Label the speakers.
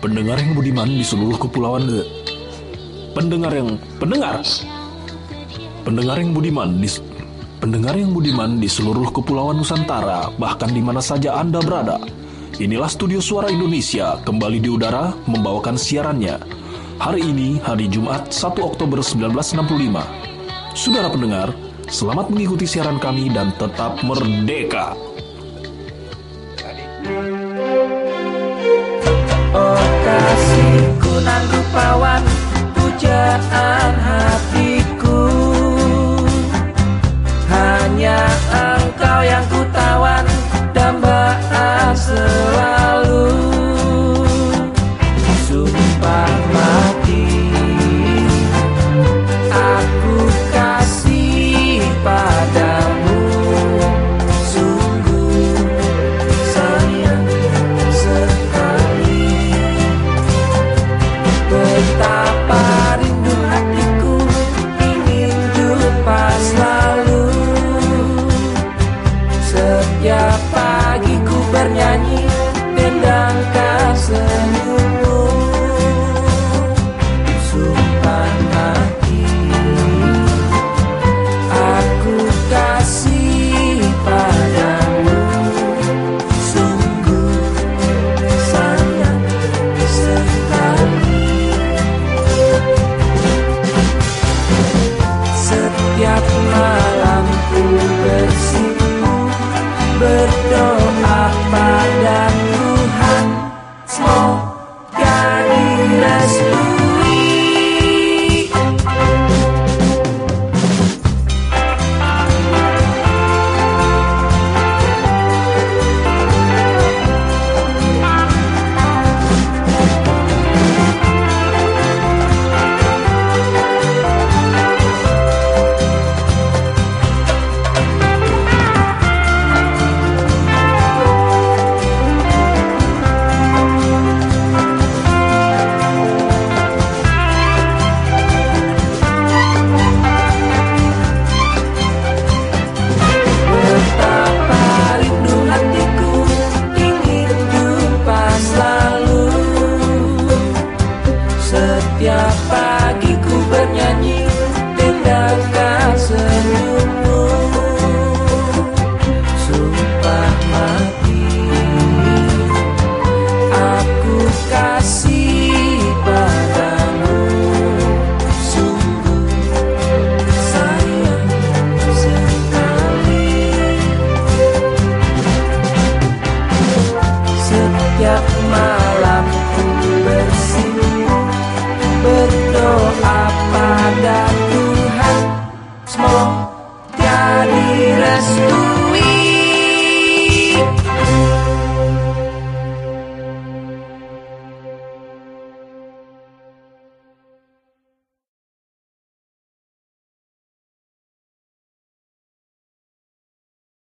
Speaker 1: pendengar yang budiman di seluruh kepulauan ke pendengar yang pendengar pendengar yang budiman di pendengar yang budiman di seluruh kepulauan Nusantara bahkan di mana saja Anda berada. Inilah Studio Suara Indonesia kembali di udara membawakan siarannya. Hari ini hari Jumat 1 Oktober 1965. Saudara pendengar, selamat mengikuti siaran kami dan tetap merdeka.
Speaker 2: Oh kasihku nan rupawan pujaan hatiku. Hanya engkau yang ku tawan dambaan selalu bernyanyi dendangkan senyummu Sumpah mati Aku kasih padamu. Sungguh sayang sekali. Setiap malam ku bersimpu Berdoa Setiap pagi ku bernyanyi tindakan senyummu. Sumpah mati. Aku kasih padamu. Sungguh sayang sekali. Setiap malam